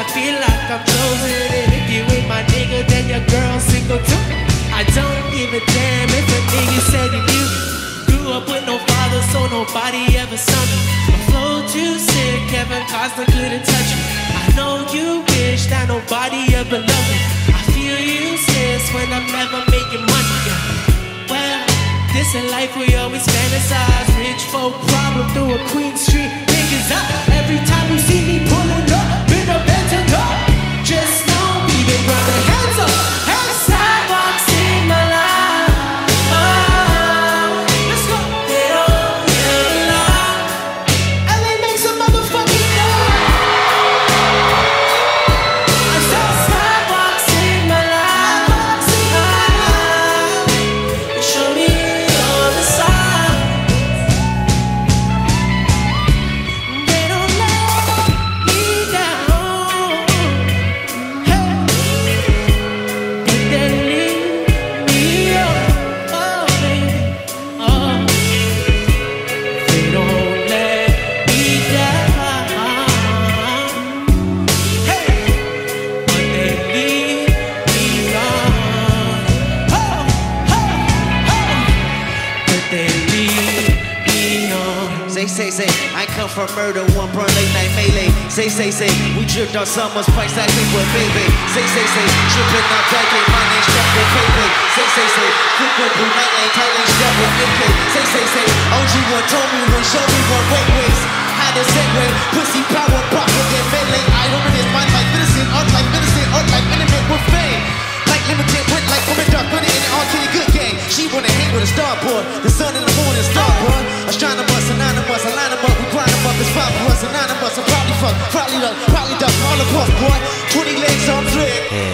I'm chosen. And if you ain't my nigga, then your girl single too. I don't give a damn if a nigga said you grew up with no father, so nobody ever saw me. My flow too sick, Kevin Costner couldn't touch me. I know you wish that nobody ever loved me. I feel sis, when I'm never making money. Yeah. Well, this a life we always fantasize. Rich folk problem through a Queen Street. Niggas up every time you see me Say, say, say, I come from murder, one burn late night melee. Say, say, say, we dripped on summer's price like we were baby. Say, say, say, tripping out back my name's Jeffrey Baby. Say, say, say, quick with blue night like tight like step with AK. Say, say, say, OG one told me one, show me one, wait, wait. How to segue, pussy power, proper, get melee. I don't in mind like medicine, art like medicine, art like intimate with fame. Like limited, print like women dark, put it in the arcade good game. She wanna hang with a starboard, fuck, probably done, probably done all across, boy. 20 legs on flick.